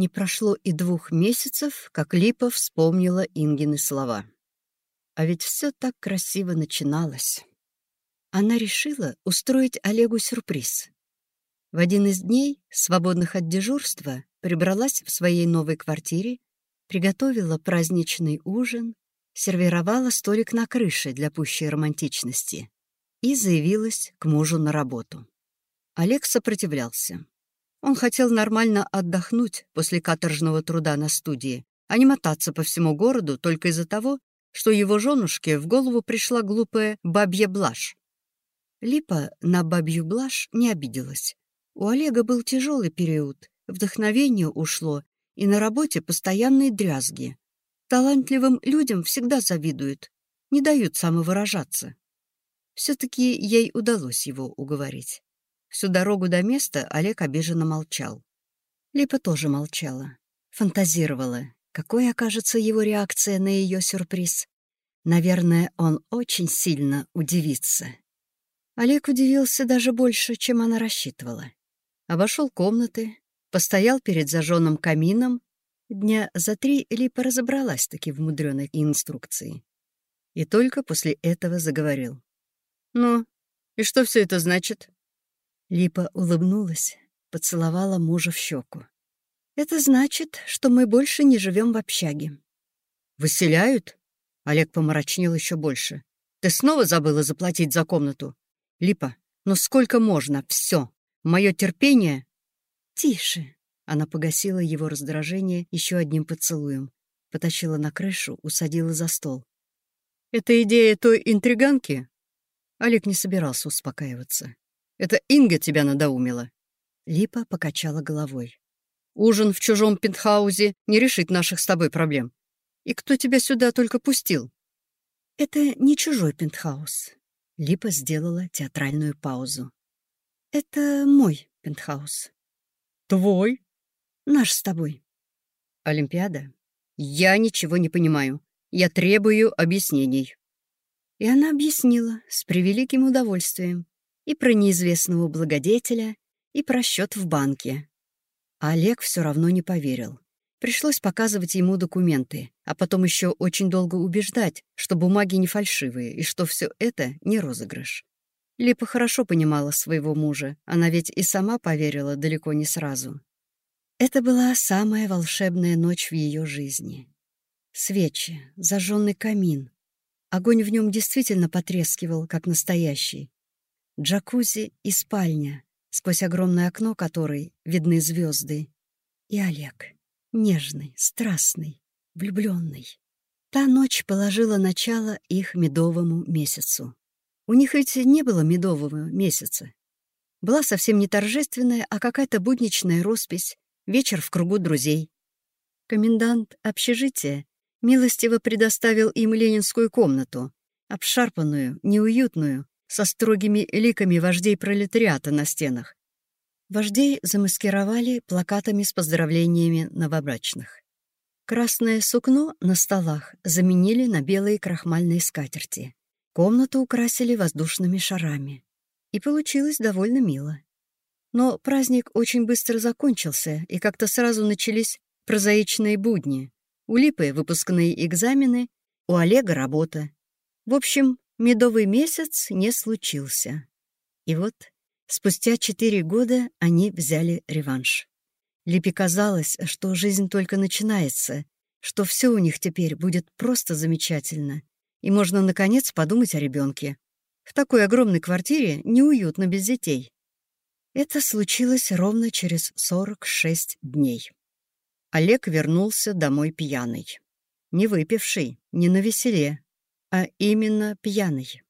Не прошло и двух месяцев, как Липа вспомнила Ингины слова. А ведь все так красиво начиналось. Она решила устроить Олегу сюрприз. В один из дней, свободных от дежурства, прибралась в своей новой квартире, приготовила праздничный ужин, сервировала столик на крыше для пущей романтичности и заявилась к мужу на работу. Олег сопротивлялся. Он хотел нормально отдохнуть после каторжного труда на студии, а не мотаться по всему городу только из-за того, что его женушке в голову пришла глупая бабья блажь. Липа на бабью блажь не обиделась. У Олега был тяжелый период, вдохновение ушло, и на работе постоянные дрязги. Талантливым людям всегда завидуют, не дают самовыражаться. Все-таки ей удалось его уговорить. Всю дорогу до места Олег обиженно молчал. Липа тоже молчала. Фантазировала, какой окажется его реакция на ее сюрприз. Наверное, он очень сильно удивится. Олег удивился даже больше, чем она рассчитывала. Обошел комнаты, постоял перед зажженным камином. Дня за три Липа разобралась таки в мудреной инструкции. И только после этого заговорил. «Ну, и что все это значит?» Липа улыбнулась, поцеловала мужа в щеку. «Это значит, что мы больше не живем в общаге». «Выселяют?» Олег помрачнел еще больше. «Ты снова забыла заплатить за комнату? Липа, ну сколько можно? Все. Мое терпение...» «Тише!» Она погасила его раздражение еще одним поцелуем. Потащила на крышу, усадила за стол. «Это идея той интриганки?» Олег не собирался успокаиваться. Это Инга тебя надоумила». Липа покачала головой. «Ужин в чужом пентхаузе не решит наших с тобой проблем. И кто тебя сюда только пустил?» «Это не чужой пентхаус». Липа сделала театральную паузу. «Это мой пентхаус». «Твой?» «Наш с тобой». «Олимпиада? Я ничего не понимаю. Я требую объяснений». И она объяснила с превеликим удовольствием и про неизвестного благодетеля, и про счет в банке. А Олег все равно не поверил. Пришлось показывать ему документы, а потом еще очень долго убеждать, что бумаги не фальшивые и что все это не розыгрыш. Липа хорошо понимала своего мужа, она ведь и сама поверила далеко не сразу. Это была самая волшебная ночь в ее жизни. Свечи, зажженный камин. Огонь в нем действительно потрескивал, как настоящий, джакузи и спальня, сквозь огромное окно которой видны звезды. И Олег, нежный, страстный, влюбленный. Та ночь положила начало их медовому месяцу. У них ведь не было медового месяца. Была совсем не торжественная, а какая-то будничная роспись, вечер в кругу друзей. Комендант общежития милостиво предоставил им ленинскую комнату, обшарпанную, неуютную, со строгими ликами вождей пролетариата на стенах. Вождей замаскировали плакатами с поздравлениями новобрачных. Красное сукно на столах заменили на белые крахмальные скатерти. Комнату украсили воздушными шарами. И получилось довольно мило. Но праздник очень быстро закончился, и как-то сразу начались прозаичные будни. У Липы выпускные экзамены, у Олега работа. В общем, медовый месяц не случился. И вот спустя четыре года они взяли реванш. Липе казалось, что жизнь только начинается, что все у них теперь будет просто замечательно, и можно, наконец, подумать о ребенке. В такой огромной квартире неуютно без детей. Это случилось ровно через 46 дней. Олег вернулся домой пьяный. Не выпивший, не на веселе, а именно пьяный.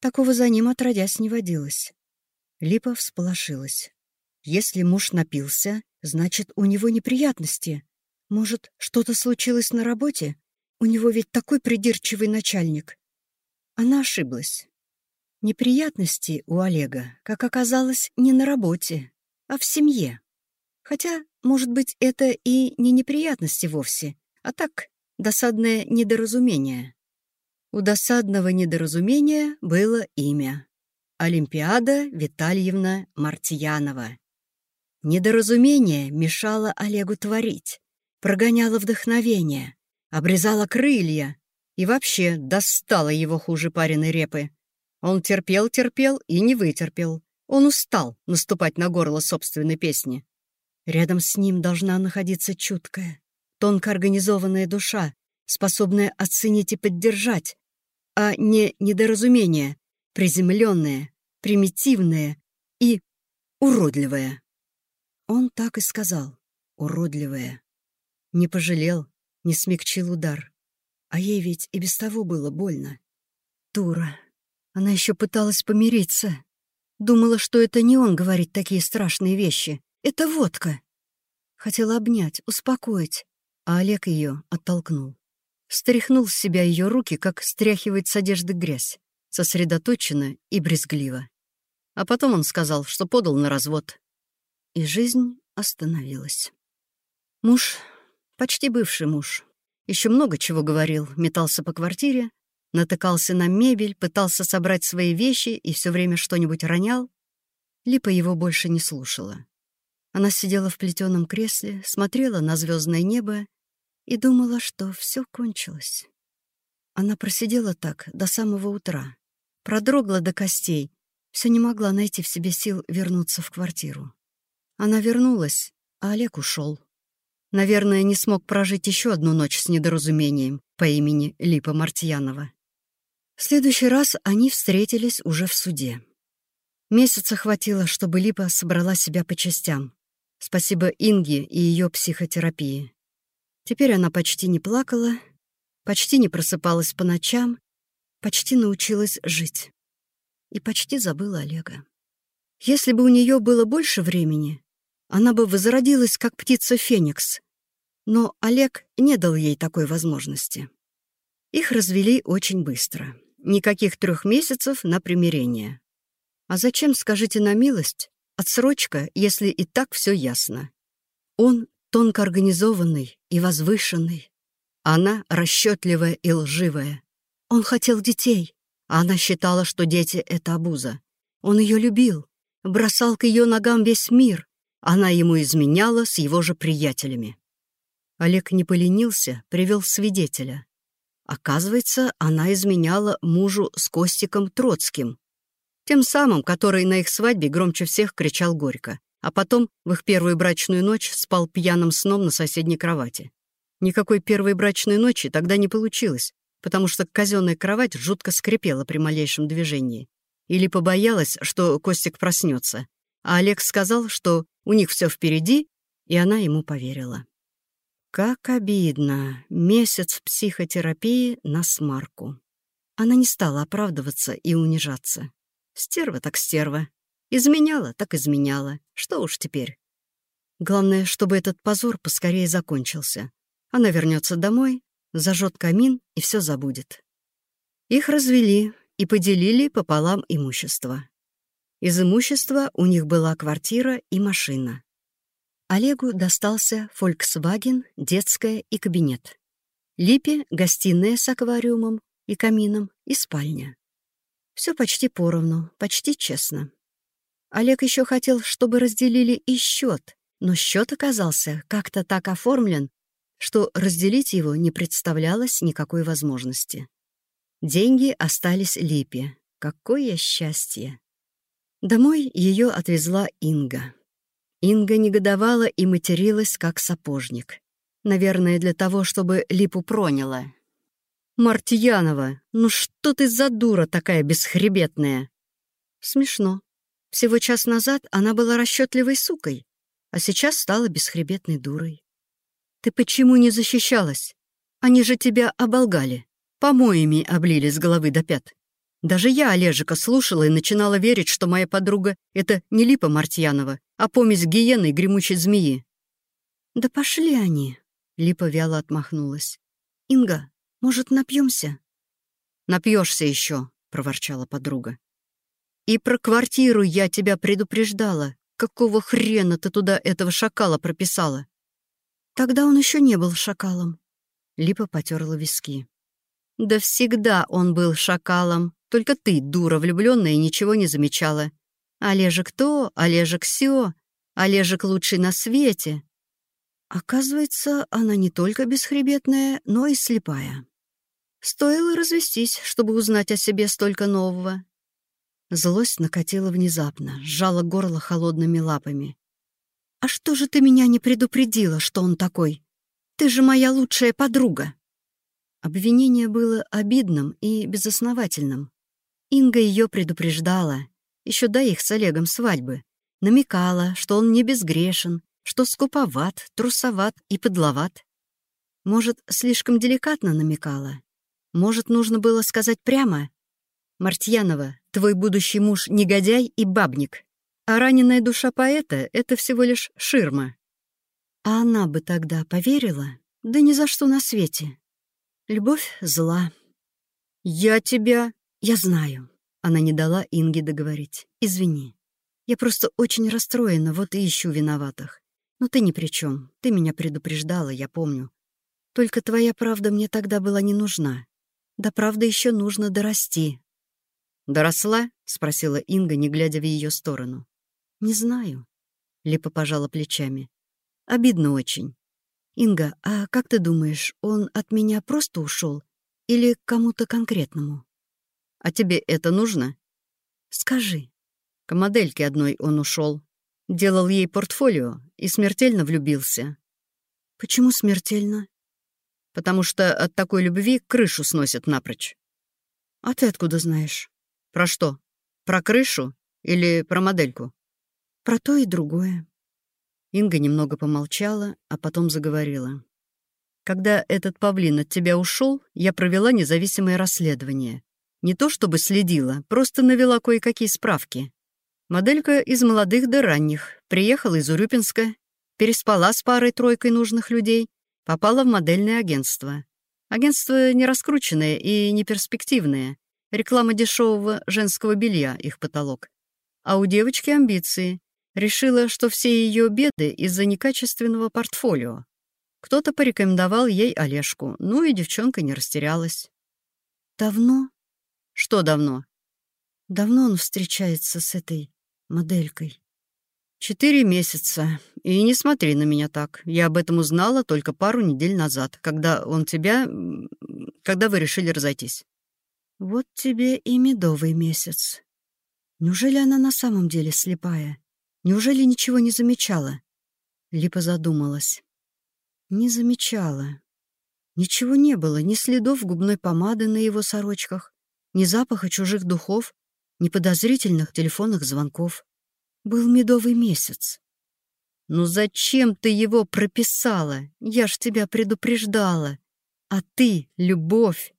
Такого за ним отродясь не водилось. Липа всполошилась. Если муж напился, значит, у него неприятности. Может, что-то случилось на работе? У него ведь такой придирчивый начальник. Она ошиблась. Неприятности у Олега, как оказалось, не на работе, а в семье. Хотя, может быть, это и не неприятности вовсе, а так, досадное недоразумение. У досадного недоразумения было имя. Олимпиада Витальевна Мартьянова. Недоразумение мешало Олегу творить, прогоняло вдохновение, обрезало крылья и вообще достало его хуже пареной репы. Он терпел-терпел и не вытерпел. Он устал наступать на горло собственной песни. Рядом с ним должна находиться чуткая, тонко организованная душа, способная оценить и поддержать, а не недоразумение, приземленное, примитивное и уродливое. Он так и сказал, уродливое. Не пожалел, не смягчил удар. А ей ведь и без того было больно. Дура. Она еще пыталась помириться. Думала, что это не он говорит такие страшные вещи. Это водка. Хотела обнять, успокоить, а Олег ее оттолкнул. Стряхнул с себя ее руки, как стряхивает с одежды грязь, сосредоточенно и брезгливо. А потом он сказал, что подал на развод. И жизнь остановилась. Муж, почти бывший муж, еще много чего говорил, метался по квартире, натыкался на мебель, пытался собрать свои вещи и все время что-нибудь ронял. Липа его больше не слушала. Она сидела в плетеном кресле, смотрела на звездное небо и думала, что все кончилось. Она просидела так до самого утра, продрогла до костей, все не могла найти в себе сил вернуться в квартиру. Она вернулась, а Олег ушел. Наверное, не смог прожить еще одну ночь с недоразумением по имени Липа Мартьянова. В следующий раз они встретились уже в суде. Месяца хватило, чтобы Липа собрала себя по частям. Спасибо Инге и ее психотерапии. Теперь она почти не плакала, почти не просыпалась по ночам, почти научилась жить. И почти забыла Олега. Если бы у нее было больше времени, она бы возродилась, как птица Феникс. Но Олег не дал ей такой возможности. Их развели очень быстро. Никаких трех месяцев на примирение. А зачем, скажите на милость, отсрочка, если и так все ясно? Он тонко организованный и возвышенный. Она расчетливая и лживая. Он хотел детей, а она считала, что дети — это обуза. Он ее любил, бросал к ее ногам весь мир. Она ему изменяла с его же приятелями. Олег не поленился, привел свидетеля. Оказывается, она изменяла мужу с Костиком Троцким, тем самым, который на их свадьбе громче всех кричал горько а потом в их первую брачную ночь спал пьяным сном на соседней кровати. Никакой первой брачной ночи тогда не получилось, потому что казенная кровать жутко скрипела при малейшем движении. Или побоялась, что Костик проснется, а Олег сказал, что у них все впереди, и она ему поверила. Как обидно. Месяц психотерапии на смарку. Она не стала оправдываться и унижаться. Стерва так стерва. Изменяла, так изменяла. Что уж теперь. Главное, чтобы этот позор поскорее закончился. Она вернется домой, зажжет камин и все забудет. Их развели и поделили пополам имущество. Из имущества у них была квартира и машина. Олегу достался Volkswagen, детская и кабинет. Липе — гостиная с аквариумом и камином и спальня. Все почти поровну, почти честно. Олег еще хотел, чтобы разделили и счет, но счет оказался как-то так оформлен, что разделить его не представлялось никакой возможности. Деньги остались Липе. Какое счастье! Домой ее отвезла Инга. Инга негодовала и материлась, как сапожник. Наверное, для того, чтобы Липу проняла. «Мартьянова, ну что ты за дура такая бесхребетная?» Смешно. Всего час назад она была расчетливой сукой, а сейчас стала бесхребетной дурой. Ты почему не защищалась? Они же тебя оболгали, помоями облили с головы до пят. Даже я Олежика слушала и начинала верить, что моя подруга — это не Липа Мартьянова, а помесь гиены и гремучей змеи. «Да пошли они!» — Липа вяло отмахнулась. «Инга, может, напьемся? Напьешься еще, проворчала подруга. И про квартиру я тебя предупреждала. Какого хрена ты туда этого шакала прописала? Тогда он еще не был шакалом. Липа потерла виски. Да всегда он был шакалом. Только ты, дура влюбленная, ничего не замечала. Олежек то, Олежек сё. Олежек лучший на свете. Оказывается, она не только бесхребетная, но и слепая. Стоило развестись, чтобы узнать о себе столько нового. Злость накатила внезапно, сжала горло холодными лапами. «А что же ты меня не предупредила, что он такой? Ты же моя лучшая подруга!» Обвинение было обидным и безосновательным. Инга ее предупреждала, еще до их с Олегом свадьбы. Намекала, что он не безгрешен, что скуповат, трусоват и подловат. Может, слишком деликатно намекала? Может, нужно было сказать прямо? «Мартьянова, твой будущий муж — негодяй и бабник, а раненая душа поэта — это всего лишь ширма». А она бы тогда поверила? Да ни за что на свете. Любовь зла. «Я тебя...» «Я знаю». Она не дала Инге договорить. «Извини. Я просто очень расстроена, вот и ищу виноватых. Но ты ни при чем. Ты меня предупреждала, я помню. Только твоя правда мне тогда была не нужна. До правды еще нужно дорасти». «Доросла?» — спросила Инга, не глядя в ее сторону. «Не знаю». Липа пожала плечами. «Обидно очень. «Инга, а как ты думаешь, он от меня просто ушел или к кому-то конкретному?» «А тебе это нужно?» «Скажи». К модельке одной он ушел, Делал ей портфолио и смертельно влюбился. «Почему смертельно?» «Потому что от такой любви крышу сносят напрочь». «А ты откуда знаешь?» «Про что? Про крышу или про модельку?» «Про то и другое». Инга немного помолчала, а потом заговорила. «Когда этот павлин от тебя ушел, я провела независимое расследование. Не то чтобы следила, просто навела кое-какие справки. Моделька из молодых до ранних, приехала из Урюпинска, переспала с парой-тройкой нужных людей, попала в модельное агентство. Агентство не раскрученное и не перспективное. Реклама дешевого женского белья — их потолок. А у девочки амбиции. Решила, что все ее беды из-за некачественного портфолио. Кто-то порекомендовал ей Олежку, ну и девчонка не растерялась. «Давно?» «Что давно?» «Давно он встречается с этой моделькой?» «Четыре месяца. И не смотри на меня так. Я об этом узнала только пару недель назад, когда он тебя... когда вы решили разойтись». «Вот тебе и медовый месяц. Неужели она на самом деле слепая?» Неужели ничего не замечала? Липа задумалась. Не замечала. Ничего не было, ни следов губной помады на его сорочках, ни запаха чужих духов, ни подозрительных телефонных звонков. Был медовый месяц. «Ну зачем ты его прописала? Я ж тебя предупреждала. А ты — любовь.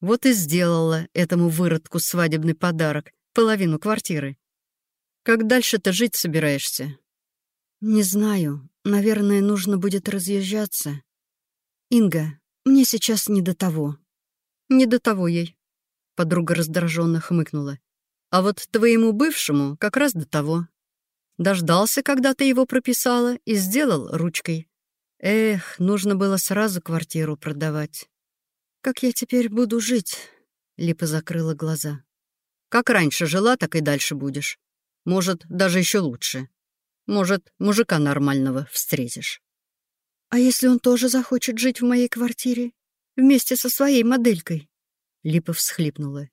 Вот и сделала этому выродку свадебный подарок, половину квартиры. Как дальше-то жить собираешься?» «Не знаю. Наверное, нужно будет разъезжаться. Инга, мне сейчас не до того». «Не до того ей», — подруга раздраженно хмыкнула. «А вот твоему бывшему как раз до того. Дождался, когда ты его прописала, и сделал ручкой. Эх, нужно было сразу квартиру продавать. Как я теперь буду жить?» Липа закрыла глаза. «Как раньше жила, так и дальше будешь. Может, даже еще лучше. Может, мужика нормального встретишь. А если он тоже захочет жить в моей квартире? Вместе со своей моделькой? Липа всхлипнула.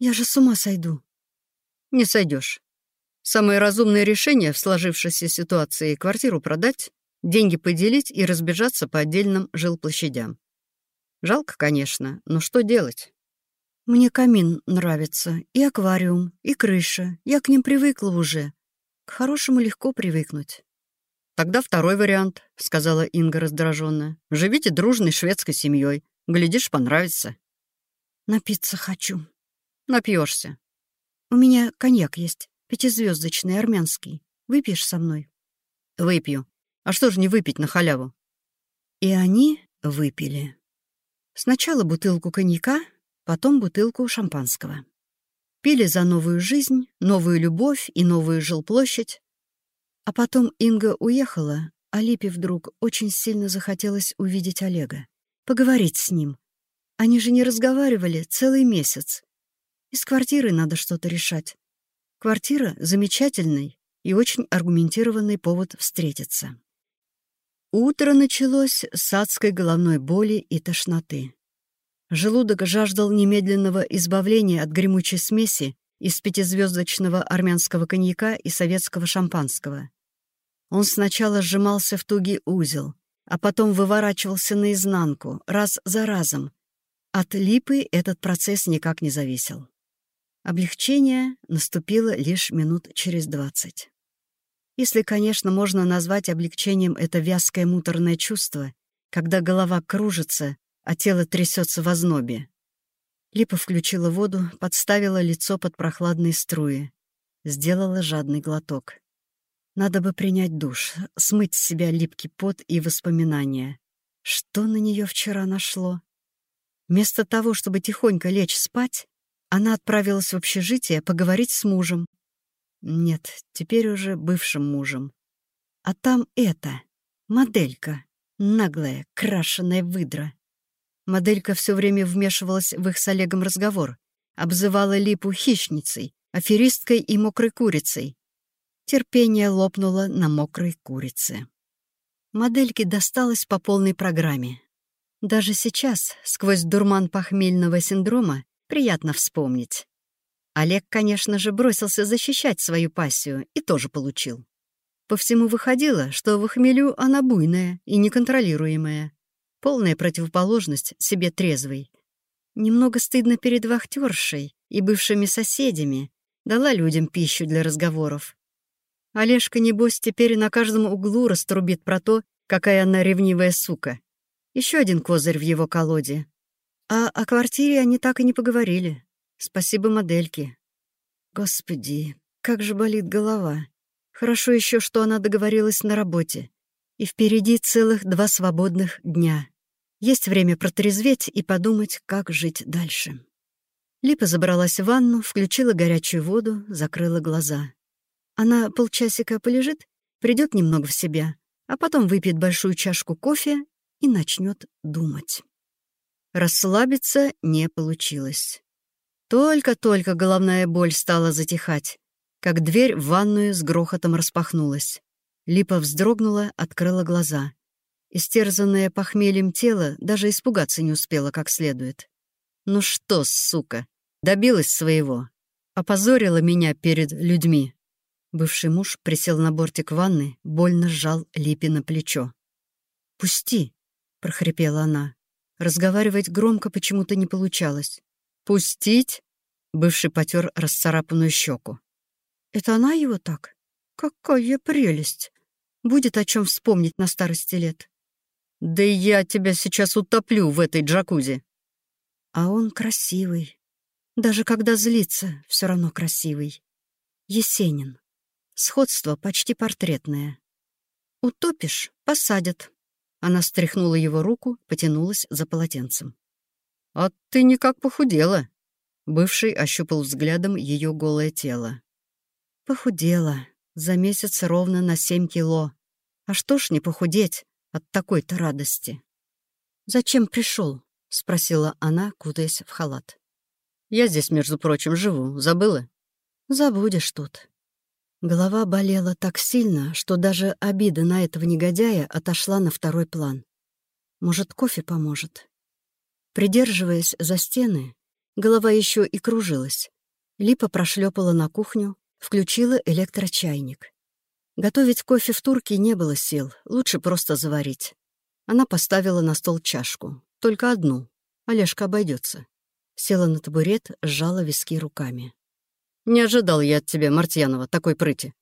Я же с ума сойду. Не сойдешь. Самое разумное решение в сложившейся ситуации — квартиру продать, деньги поделить и разбежаться по отдельным жилплощадям. Жалко, конечно, но что делать? Мне камин нравится, и аквариум, и крыша. Я к ним привыкла уже. К хорошему легко привыкнуть. «Тогда второй вариант», — сказала Инга раздраженно. «Живите дружной шведской семьей. Глядишь, понравится». «Напиться хочу». «Напьешься». «У меня коньяк есть, пятизвездочный, армянский. Выпьешь со мной?» «Выпью. А что же не выпить на халяву?» И они выпили. Сначала бутылку коньяка, потом бутылку шампанского. Пили за новую жизнь, новую любовь и новую жилплощадь. А потом Инга уехала, а Липе вдруг очень сильно захотелось увидеть Олега, поговорить с ним. Они же не разговаривали целый месяц. Из квартиры надо что-то решать. Квартира замечательной, и очень аргументированный повод встретиться. Утро началось с адской головной боли и тошноты. Желудок жаждал немедленного избавления от гремучей смеси из пятизвездочного армянского коньяка и советского шампанского. Он сначала сжимался в тугий узел, а потом выворачивался наизнанку, раз за разом. От липы этот процесс никак не зависел. Облегчение наступило лишь минут через двадцать. Если, конечно, можно назвать облегчением это вязкое муторное чувство, когда голова кружится, а тело трясется в ознобе. Липа включила воду, подставила лицо под прохладные струи. Сделала жадный глоток. Надо бы принять душ, смыть с себя липкий пот и воспоминания. Что на нее вчера нашло? Вместо того, чтобы тихонько лечь спать, она отправилась в общежитие поговорить с мужем. Нет, теперь уже бывшим мужем. А там это, моделька, наглая, крашеная выдра. Моделька все время вмешивалась в их с Олегом разговор, обзывала Липу хищницей, аферисткой и мокрой курицей. Терпение лопнуло на мокрой курице. Модельке досталось по полной программе. Даже сейчас, сквозь дурман похмельного синдрома, приятно вспомнить. Олег, конечно же, бросился защищать свою пассию и тоже получил. По всему выходило, что в хмелю она буйная и неконтролируемая. Полная противоположность себе трезвой. Немного стыдно перед вахтершей и бывшими соседями. Дала людям пищу для разговоров. Олежка, небось, теперь на каждом углу раструбит про то, какая она ревнивая сука. Еще один козырь в его колоде. А о квартире они так и не поговорили. Спасибо модельке. Господи, как же болит голова. Хорошо еще, что она договорилась на работе. И впереди целых два свободных дня. Есть время протрезветь и подумать, как жить дальше. Липа забралась в ванну, включила горячую воду, закрыла глаза. Она полчасика полежит, придет немного в себя, а потом выпьет большую чашку кофе и начнет думать. Расслабиться не получилось. Только-только головная боль стала затихать, как дверь в ванную с грохотом распахнулась. Липа вздрогнула, открыла глаза. Истерзанное похмельем тело даже испугаться не успела как следует. «Ну что, сука, добилась своего. Опозорила меня перед людьми». Бывший муж присел на бортик ванны, больно сжал Липе на плечо. «Пусти!» — прохрипела она. Разговаривать громко почему-то не получалось. «Пустить?» — бывший потер расцарапанную щеку. «Это она его так? Какая прелесть! Будет о чем вспомнить на старости лет». «Да я тебя сейчас утоплю в этой джакузи!» А он красивый. Даже когда злится, все равно красивый. Есенин. Сходство почти портретное. Утопишь — посадят. Она стряхнула его руку, потянулась за полотенцем. «А ты никак похудела!» Бывший ощупал взглядом ее голое тело. «Похудела. За месяц ровно на семь кило. А что ж не похудеть от такой-то радости?» «Зачем пришел? спросила она, кутаясь в халат. «Я здесь, между прочим, живу. Забыла?» «Забудешь тут. Голова болела так сильно, что даже обида на этого негодяя отошла на второй план. Может, кофе поможет? Придерживаясь за стены, голова еще и кружилась. Липа прошлепала на кухню, включила электрочайник. Готовить кофе в турке не было сил, лучше просто заварить. Она поставила на стол чашку, только одну. Олежка обойдется. Села на табурет, сжала виски руками. Не ожидал я от тебя, Мартьянова, такой прыти».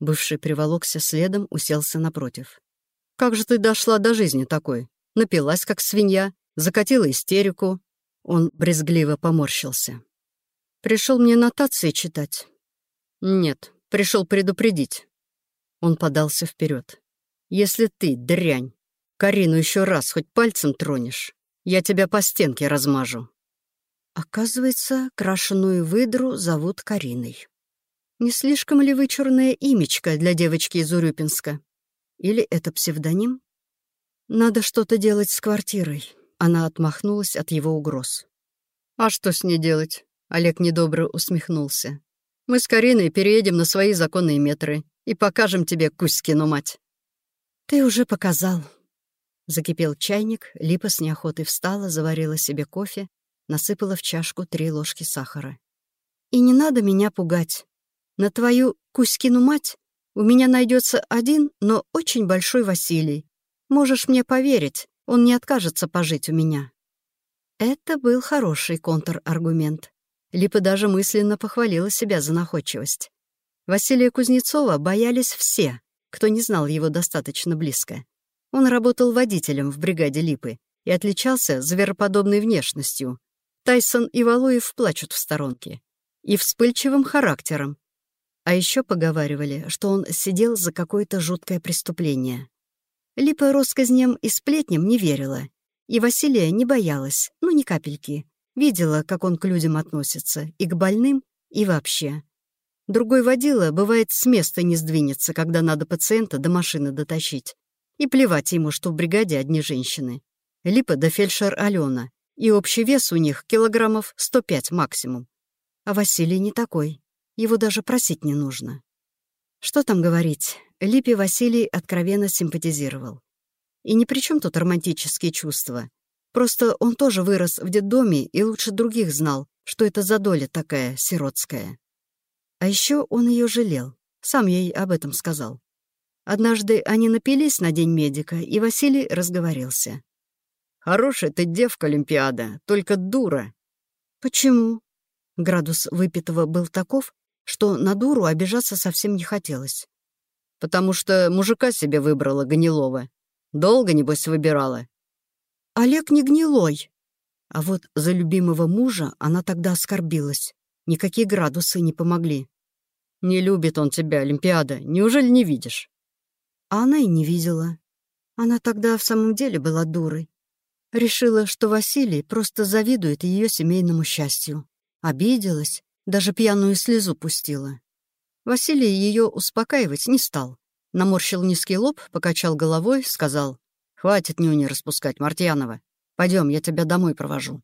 Бывший приволокся следом, уселся напротив. «Как же ты дошла до жизни такой? Напилась, как свинья, закатила истерику». Он брезгливо поморщился. «Пришел мне нотации читать?» «Нет, пришел предупредить». Он подался вперед. «Если ты, дрянь, Карину еще раз хоть пальцем тронешь, я тебя по стенке размажу». Оказывается, крашеную выдру зовут Кариной. Не слишком ли вычурное имечко для девочки из Урюпинска? Или это псевдоним? Надо что-то делать с квартирой. Она отмахнулась от его угроз. А что с ней делать? Олег недобро усмехнулся. Мы с Кариной переедем на свои законные метры и покажем тебе Кузькину мать». «Ты уже показал». Закипел чайник, Липа с неохотой встала, заварила себе кофе, насыпала в чашку три ложки сахара. «И не надо меня пугать. На твою Кузькину мать у меня найдется один, но очень большой Василий. Можешь мне поверить, он не откажется пожить у меня». Это был хороший контраргумент. Липа даже мысленно похвалила себя за находчивость. Василия Кузнецова боялись все, кто не знал его достаточно близко. Он работал водителем в бригаде Липы и отличался звероподобной внешностью. Тайсон и Валуев плачут в сторонке. И вспыльчивым характером. А еще поговаривали, что он сидел за какое-то жуткое преступление. Липа россказням и сплетням не верила. И Василия не боялась, ну ни капельки. Видела, как он к людям относится, и к больным, и вообще. Другой водила, бывает, с места не сдвинется, когда надо пациента до машины дотащить. И плевать ему, что в бригаде одни женщины. Липа да фельдшер Алена. И общий вес у них килограммов 105 максимум. А Василий не такой. Его даже просить не нужно. Что там говорить, Липе Василий откровенно симпатизировал. И ни при чем тут романтические чувства. Просто он тоже вырос в детдоме и лучше других знал, что это за доля такая сиротская. А еще он ее жалел, сам ей об этом сказал. Однажды они напились на День медика, и Василий разговорился. «Хорошая ты девка, Олимпиада, только дура». «Почему?» Градус выпитого был таков, что на дуру обижаться совсем не хотелось. «Потому что мужика себе выбрала Гнилова. Долго, небось, выбирала. Олег не гнилой. А вот за любимого мужа она тогда оскорбилась. Никакие градусы не помогли. Не любит он тебя, Олимпиада. Неужели не видишь? А она и не видела. Она тогда в самом деле была дурой. Решила, что Василий просто завидует ее семейному счастью. Обиделась, даже пьяную слезу пустила. Василий ее успокаивать не стал. Наморщил низкий лоб, покачал головой, сказал, Хватит нюни распускать, Мартьянова. Пойдем, я тебя домой провожу».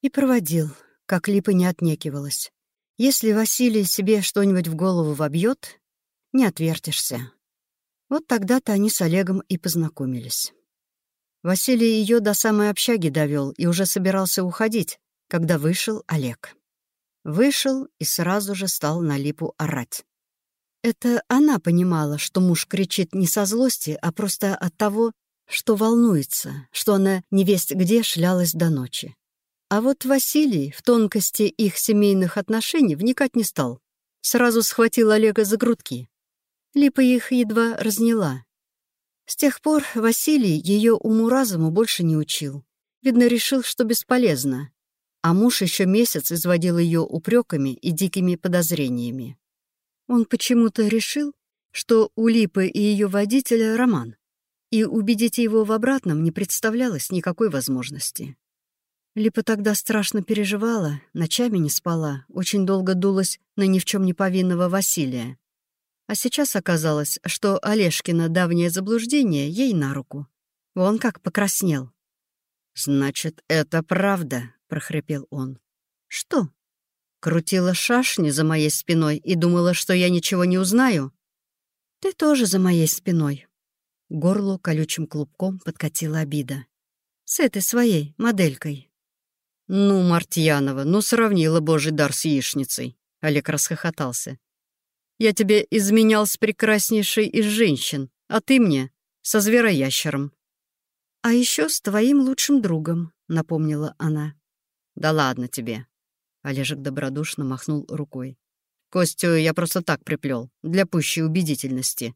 И проводил, как Липа не отнекивалась. Если Василий себе что-нибудь в голову вобьет, не отвертишься. Вот тогда-то они с Олегом и познакомились. Василий ее до самой общаги довел и уже собирался уходить, когда вышел Олег. Вышел и сразу же стал на Липу орать. Это она понимала, что муж кричит не со злости, а просто от того, что волнуется, что она невесть где шлялась до ночи. А вот Василий в тонкости их семейных отношений вникать не стал. Сразу схватил Олега за грудки. Липа их едва разняла. С тех пор Василий ее уму-разуму больше не учил. Видно, решил, что бесполезно. А муж еще месяц изводил ее упреками и дикими подозрениями. Он почему-то решил, что у Липы и ее водителя роман и убедить его в обратном не представлялось никакой возможности. Липа тогда страшно переживала, ночами не спала, очень долго дулась на ни в чем не повинного Василия. А сейчас оказалось, что Олежкино давнее заблуждение ей на руку. Он как покраснел. «Значит, это правда», — прохрипел он. «Что?» Крутила шашни за моей спиной и думала, что я ничего не узнаю. «Ты тоже за моей спиной», горлу колючим клубком подкатила обида. «С этой своей моделькой». «Ну, Мартьянова, ну сравнила божий дар с яичницей», — Олег расхохотался. «Я тебе изменял с прекраснейшей из женщин, а ты мне — со звероящером». «А еще с твоим лучшим другом», — напомнила она. «Да ладно тебе», — Олежек добродушно махнул рукой. «Костю я просто так приплел, для пущей убедительности.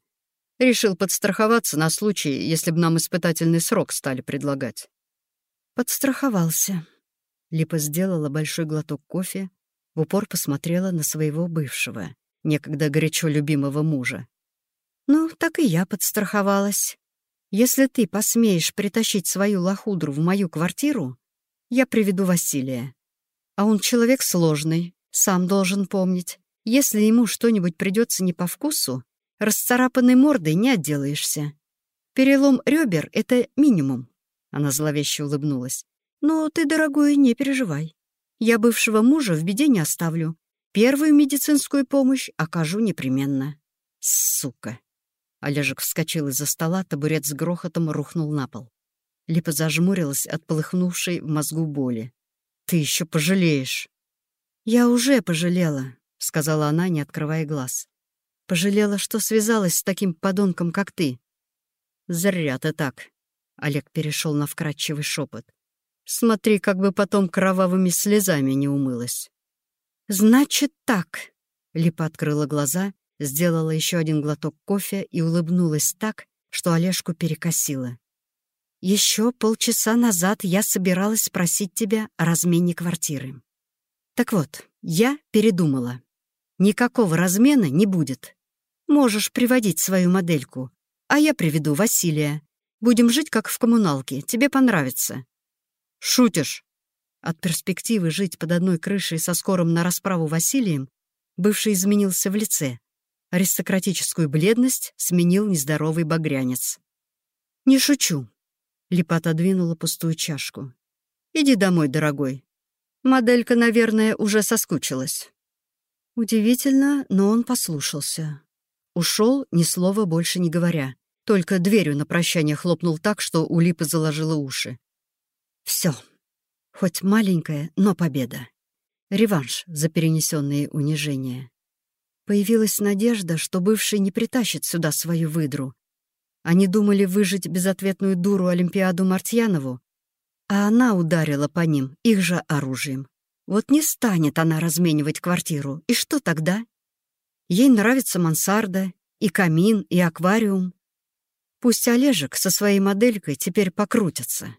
Решил подстраховаться на случай, если бы нам испытательный срок стали предлагать. Подстраховался. Липа сделала большой глоток кофе, в упор посмотрела на своего бывшего, некогда горячо любимого мужа. «Ну, так и я подстраховалась. Если ты посмеешь притащить свою лохудру в мою квартиру, я приведу Василия. А он человек сложный, сам должен помнить. Если ему что-нибудь придется не по вкусу, Расцарапанной мордой не отделаешься. Перелом ребер — это минимум. Она зловеще улыбнулась. Но ты, дорогой, не переживай. Я бывшего мужа в беде не оставлю. первую медицинскую помощь окажу непременно. Сука. Олежек вскочил из-за стола, табурет с грохотом рухнул на пол. Липа зажмурилась от полыхнувшей в мозгу боли. «Ты еще пожалеешь!» «Я уже пожалела», — сказала она, не открывая глаз. «Пожалела, что связалась с таким подонком, как ты». «Зря ты так», — Олег перешел на вкрадчивый шепот. «Смотри, как бы потом кровавыми слезами не умылась». «Значит так», — Липа открыла глаза, сделала еще один глоток кофе и улыбнулась так, что Олежку перекосила. Еще полчаса назад я собиралась спросить тебя о размене квартиры. Так вот, я передумала. Никакого размена не будет. Можешь приводить свою модельку, а я приведу Василия. Будем жить, как в коммуналке. Тебе понравится». «Шутишь?» От перспективы жить под одной крышей со скорым на расправу Василием бывший изменился в лице. Аристократическую бледность сменил нездоровый багрянец. «Не шучу. Липа отодвинула пустую чашку. «Иди домой, дорогой. Моделька, наверное, уже соскучилась». Удивительно, но он послушался. Ушел, ни слова больше не говоря. Только дверью на прощание хлопнул так, что у Липы заложила уши. Все. Хоть маленькая, но победа. Реванш за перенесенные унижения. Появилась надежда, что бывший не притащит сюда свою выдру, они думали выжить безответную дуру Олимпиаду Мартьянову, а она ударила по ним их же оружием. Вот не станет она разменивать квартиру, и что тогда? Ей нравится мансарда, и камин, и аквариум. Пусть Олежек со своей моделькой теперь покрутятся.